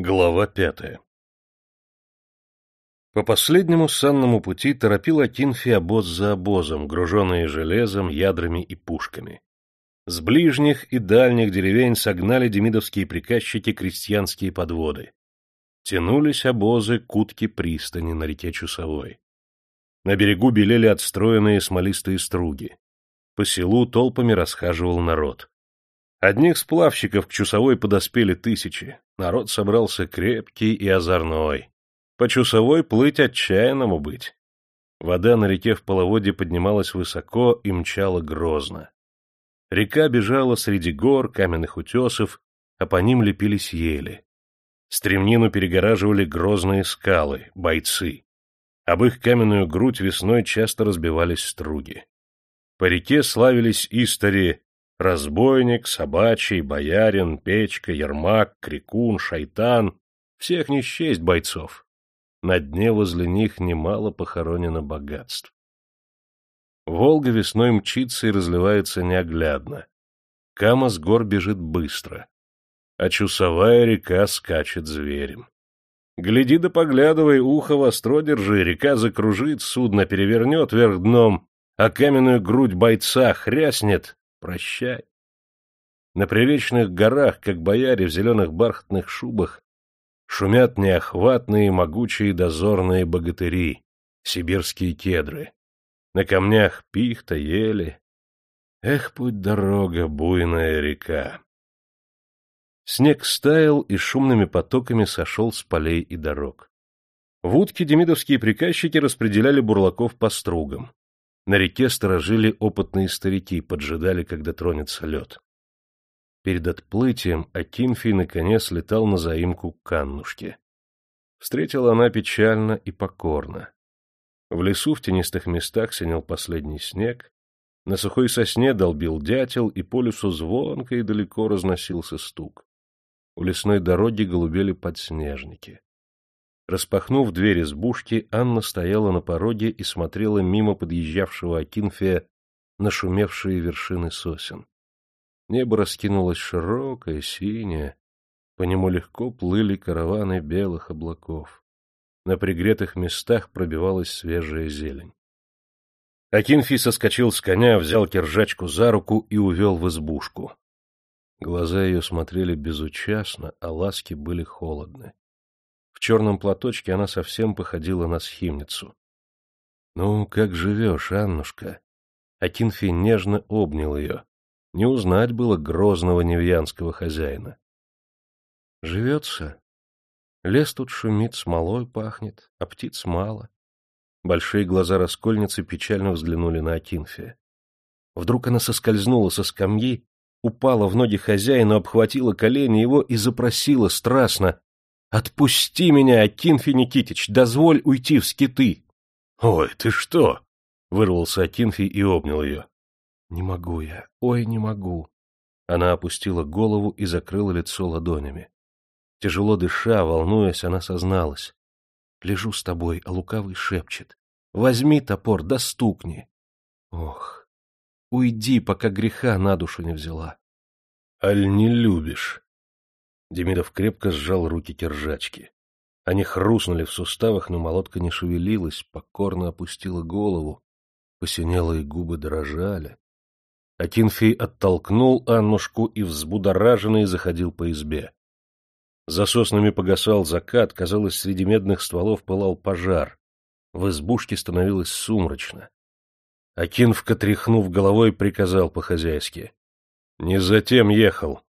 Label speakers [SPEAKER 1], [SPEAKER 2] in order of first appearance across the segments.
[SPEAKER 1] Глава пятая По последнему санному пути торопил Акинфи обоз за обозом, груженные железом, ядрами и пушками. С ближних и дальних деревень согнали демидовские приказчики крестьянские подводы. Тянулись обозы к утке пристани на реке Чусовой. На берегу белели отстроенные смолистые струги. По селу толпами расхаживал народ. Одних сплавщиков к Чусовой подоспели тысячи, народ собрался крепкий и озорной. По Чусовой плыть отчаянному быть. Вода на реке в половодье поднималась высоко и мчала грозно. Река бежала среди гор, каменных утесов, а по ним лепились ели. Стремнину перегораживали грозные скалы, бойцы. Об их каменную грудь весной часто разбивались струги. По реке славились истори разбойник, собачий, боярин, печка, ермак, крикун, шайтан — всех не счесть бойцов. На дне возле них немало похоронено богатств. Волга весной мчится и разливается неоглядно. Кама с гор бежит быстро, а чусовая река скачет зверем. Гляди да поглядывай, ухо востро держи, река закружит, судно перевернет вверх дном, а каменную грудь бойца хряснет. Прощай. На приречных горах, как бояре в зеленых бархатных шубах, шумят неохватные могучие дозорные богатыри, сибирские кедры. На камнях пихта, ели. Эх, путь-дорога, буйная река. Снег стаял и шумными потоками сошел с полей и дорог. В утке демидовские приказчики распределяли бурлаков по стругам. На реке сторожили опытные старики, поджидали, когда тронется лед. Перед отплытием Акинфий наконец летал на заимку к Каннушке. Встретила она печально и покорно. В лесу в тенистых местах синел последний снег, на сухой сосне долбил дятел, и по лесу звонко и далеко разносился стук. У лесной дороги голубели подснежники. Распахнув дверь избушки, Анна стояла на пороге и смотрела мимо подъезжавшего Акинфия на шумевшие вершины сосен. Небо раскинулось широкое, синее, по нему легко плыли караваны белых облаков. На пригретых местах пробивалась свежая зелень. Акинфий соскочил с коня, взял киржачку за руку и увел в избушку. Глаза ее смотрели безучастно, а ласки были холодны. В черном платочке она совсем походила на схимницу. — Ну, как живешь, Аннушка? Акинфий нежно обнял ее. Не узнать было грозного невьянского хозяина. — Живется. Лес тут шумит, смолой пахнет, а птиц мало. Большие глаза раскольницы печально взглянули на Акинфия. Вдруг она соскользнула со скамьи упала в ноги хозяина, обхватила колени его и запросила страстно. — Отпусти меня, Акинфи Никитич, дозволь уйти в скиты. — Ой, ты что? — вырвался Акинфи и обнял ее. — Не могу я, ой, не могу. Она опустила голову и закрыла лицо ладонями. Тяжело дыша, волнуясь, она созналась. — Лежу с тобой, а лукавый шепчет. — Возьми топор, да. Ох, Уйди, пока греха на душу не взяла. — Аль не любишь? Демидов крепко сжал руки киржачки. Они хрустнули в суставах, но молотка не шевелилась, покорно опустила голову, посинелые губы дрожали. Акинфий оттолкнул Аннушку и взбудораженный заходил по избе. За соснами погасал закат, казалось, среди медных стволов пылал пожар. В избушке становилось сумрачно. Акинфка, тряхнув головой, приказал по-хозяйски. — Не затем ехал.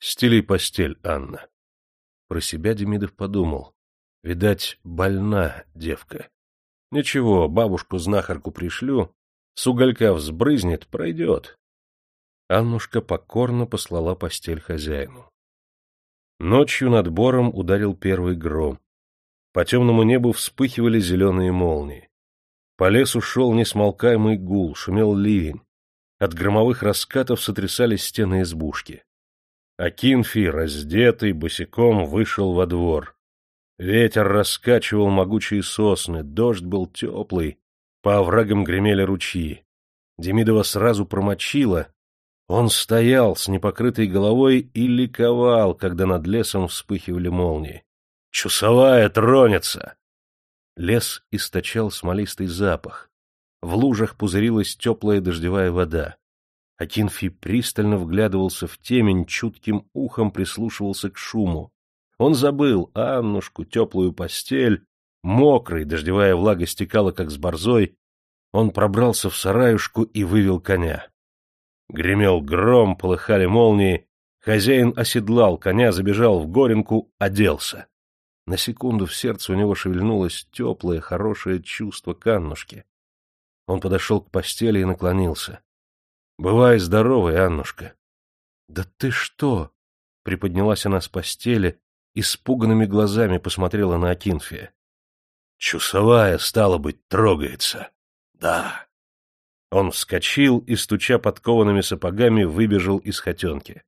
[SPEAKER 1] Стели постель, Анна. Про себя Демидов подумал. Видать, больна девка. Ничего, бабушку-знахарку пришлю, с уголька взбрызнет, пройдет. Аннушка покорно послала постель хозяину. Ночью над бором ударил первый гром. По темному небу вспыхивали зеленые молнии. По лесу шел несмолкаемый гул, шумел ливень. От громовых раскатов сотрясались стены избушки. Акинфий, раздетый, босиком, вышел во двор. Ветер раскачивал могучие сосны, дождь был теплый, по оврагам гремели ручьи. Демидова сразу промочила. Он стоял с непокрытой головой и ликовал, когда над лесом вспыхивали молнии. Чусовая тронется! Лес источал смолистый запах. В лужах пузырилась теплая дождевая вода. Акинфий пристально вглядывался в темень, чутким ухом прислушивался к шуму. Он забыл Аннушку, теплую постель, мокрый, дождевая влага стекала, как с борзой. Он пробрался в сараюшку и вывел коня. Гремел гром, полыхали молнии. Хозяин оседлал коня, забежал в горенку, оделся. На секунду в сердце у него шевельнулось теплое, хорошее чувство к Аннушке. Он подошел к постели и наклонился. — Бывай здоровой, Аннушка. — Да ты что? — приподнялась она с постели, испуганными глазами посмотрела на Акинфия. — Чусовая, стало быть, трогается. — Да. Он вскочил и, стуча подкованными сапогами, выбежал из хотенки.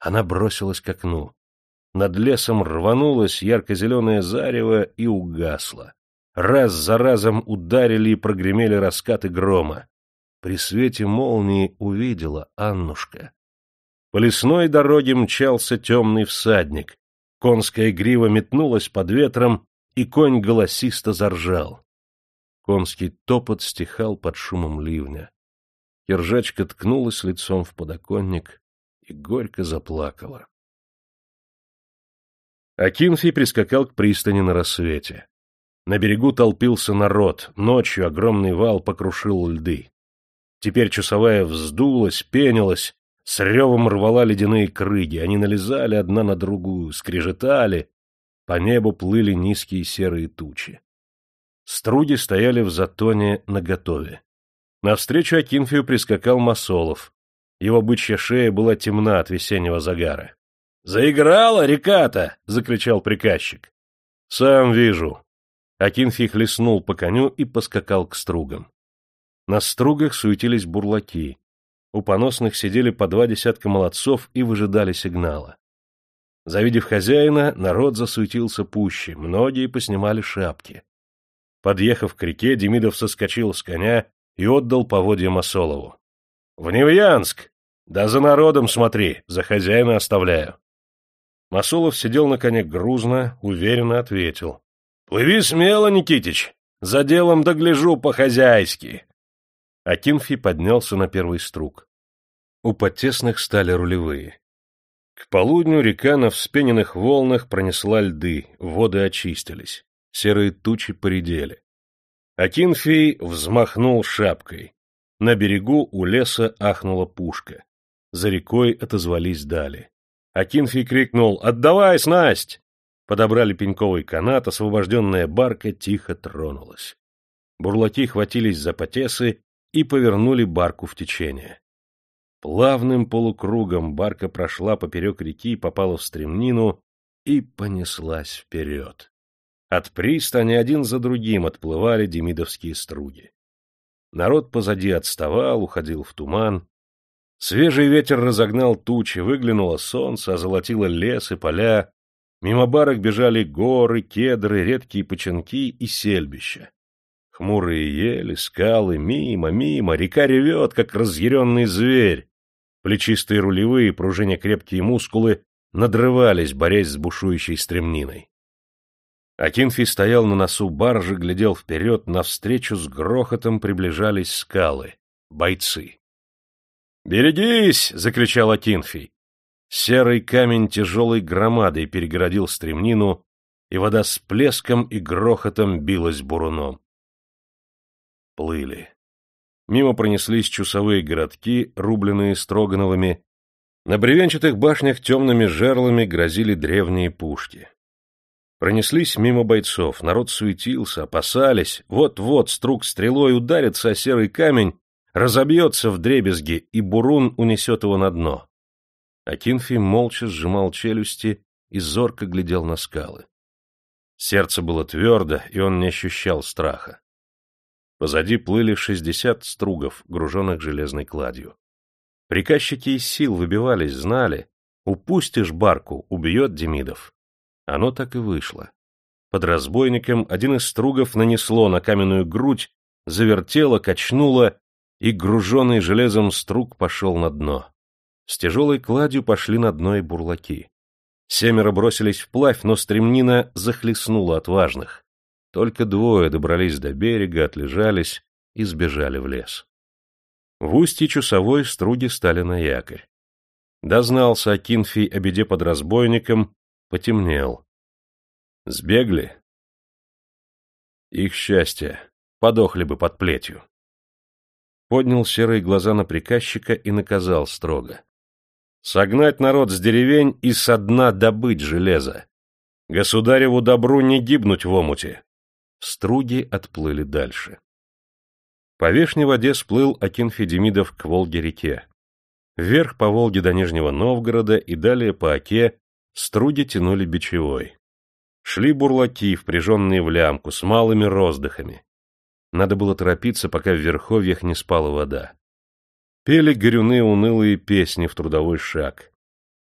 [SPEAKER 1] Она бросилась к окну. Над лесом рванулось ярко-зеленое зарево и угасло. Раз за разом ударили и прогремели раскаты грома. При свете молнии увидела Аннушка. По лесной дороге мчался темный всадник. Конская грива метнулась под ветром, и конь голосисто заржал. Конский топот стихал под шумом ливня. Киржачка ткнулась лицом в подоконник и горько заплакала. Акинфий прискакал к пристани на рассвете. На берегу толпился народ, ночью огромный вал покрушил льды. Теперь часовая вздулась, пенилась, с ревом рвала ледяные крыги, они налезали одна на другую, скрежетали, по небу плыли низкие серые тучи. Струги стояли в затоне наготове. Навстречу Акинфию прискакал Масолов. Его бычья шея была темна от весеннего загара. «Заиграла река-то!» — закричал приказчик. «Сам вижу». Акинфий хлестнул по коню и поскакал к стругам. На стругах суетились бурлаки. У поносных сидели по два десятка молодцов и выжидали сигнала. Завидев хозяина, народ засуетился пуще, многие поснимали шапки. Подъехав к реке, Демидов соскочил с коня и отдал поводья Масолову. — В Невьянск! Да за народом смотри, за хозяина оставляю. Масолов сидел на коне грузно, уверенно ответил. — Плыви смело, Никитич! За делом догляжу по-хозяйски! Акинфий поднялся на первый струк. У потесных стали рулевые. К полудню река на вспененных волнах пронесла льды, воды очистились, серые тучи поредели. Акинфий взмахнул шапкой. На берегу у леса ахнула пушка. За рекой отозвались дали. Акинфий крикнул «Отдавай снасть!» Подобрали пеньковый канат, освобожденная барка тихо тронулась. Бурлаки хватились за потесы и повернули барку в течение. Плавным полукругом барка прошла поперек реки, попала в стремнину и понеслась вперед. От пристани один за другим отплывали демидовские струги. Народ позади отставал, уходил в туман. Свежий ветер разогнал тучи, выглянуло солнце, озолотило лес и поля. Мимо барок бежали горы, кедры, редкие починки и сельбища. Хмурые ели, скалы, мимо, мимо, река ревет, как разъяренный зверь. Плечистые рулевые, пружиня крепкие мускулы, надрывались, борясь с бушующей стремниной. Акинфий стоял на носу баржи, глядел вперед, навстречу с грохотом приближались скалы, бойцы. «Берегись!» — закричал Акинфий. Серый камень тяжелой громадой перегородил стремнину, и вода с плеском и грохотом билась буруном. Плыли. Мимо пронеслись чусовые городки, рубленные Строгановыми. На бревенчатых башнях темными жерлами грозили древние пушки. Пронеслись мимо бойцов, народ суетился, опасались, вот-вот струк стрелой ударится о серый камень, разобьется в дребезги, и бурун унесет его на дно. Акинфий молча сжимал челюсти и зорко глядел на скалы. Сердце было твердо, и он не ощущал страха. Позади плыли шестьдесят стругов, груженных железной кладью. Приказчики из сил выбивались, знали, упустишь барку, убьет Демидов. Оно так и вышло. Под разбойником один из стругов нанесло на каменную грудь, завертело, качнуло и груженный железом струг пошел на дно. С тяжелой кладью пошли на дно и бурлаки. Семеро бросились вплавь, но стремнина захлестнула отважных. Только двое добрались до берега, отлежались и сбежали в лес. В устье часовой струги стали на якорь. Дознался Акинфий о беде под разбойником, потемнел. Сбегли? Их счастье. Подохли бы под плетью. Поднял серые глаза на приказчика и наказал строго. Согнать народ с деревень и со дна добыть железо. Государеву добру не гибнуть в омуте. Струги отплыли дальше. По вешней воде сплыл Акинфи Демидов к Волге-реке. Вверх по Волге до Нижнего Новгорода и далее по Оке струги тянули бичевой. Шли бурлаки, впряженные в лямку, с малыми роздыхами. Надо было торопиться, пока в верховьях не спала вода. Пели горюны унылые песни в трудовой шаг.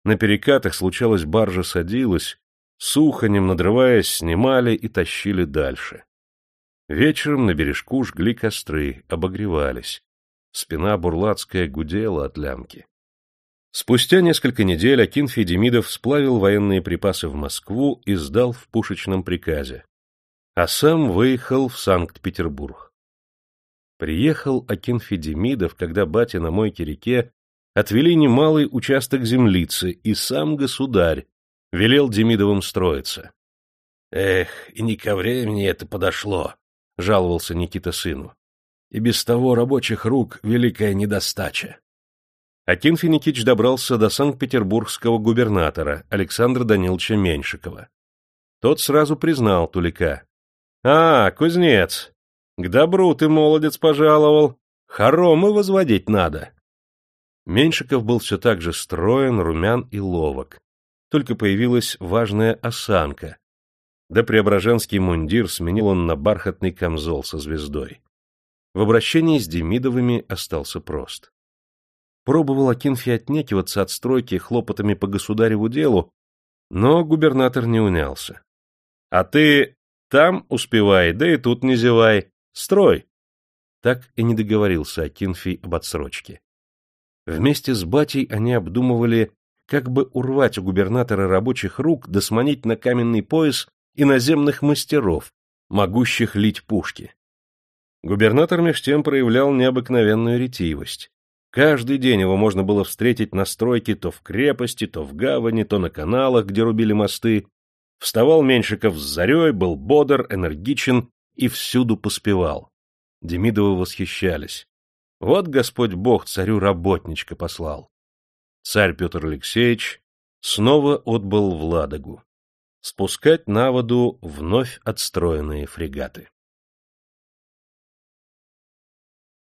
[SPEAKER 1] На перекатах случалось баржа садилась, сухонем надрываясь, снимали и тащили дальше. Вечером на бережку жгли костры, обогревались. Спина бурлацкая гудела от лямки. Спустя несколько недель Акинфий Демидов сплавил военные припасы в Москву и сдал в пушечном приказе, а сам выехал в Санкт-Петербург. Приехал Акинфий Демидов, когда батя на Мойке-реке отвели немалый участок землицы, и сам государь велел Демидовым строиться. — Эх, и не ко времени это подошло, — жаловался Никита сыну. — И без того рабочих рук великая недостача. Акин Финикич добрался до санкт-петербургского губернатора Александра Даниловича Меньшикова. Тот сразу признал Тулика. — А, кузнец, к добру ты, молодец, пожаловал. Хоромы возводить надо. Меньшиков был все так же строен, румян и ловок. Только появилась важная осанка, да преображенский мундир сменил он на бархатный камзол со звездой. В обращении с Демидовыми остался прост. Пробовал Акинфи отнекиваться от стройки хлопотами по государеву делу, но губернатор не унялся. — А ты там успевай, да и тут не зевай. Строй! Так и не договорился Акинфий об отсрочке. Вместе с батей они обдумывали, как бы урвать у губернатора рабочих рук да сманить на каменный пояс иноземных мастеров, могущих лить пушки. Губернатор меж тем проявлял необыкновенную ретивость. Каждый день его можно было встретить на стройке то в крепости, то в гавани, то на каналах, где рубили мосты. Вставал Меньшиков с зарей, был бодр, энергичен и всюду поспевал. Демидовы восхищались. Вот Господь Бог царю работничка послал. Царь Петр Алексеевич снова отбыл в Ладогу спускать на воду вновь отстроенные фрегаты.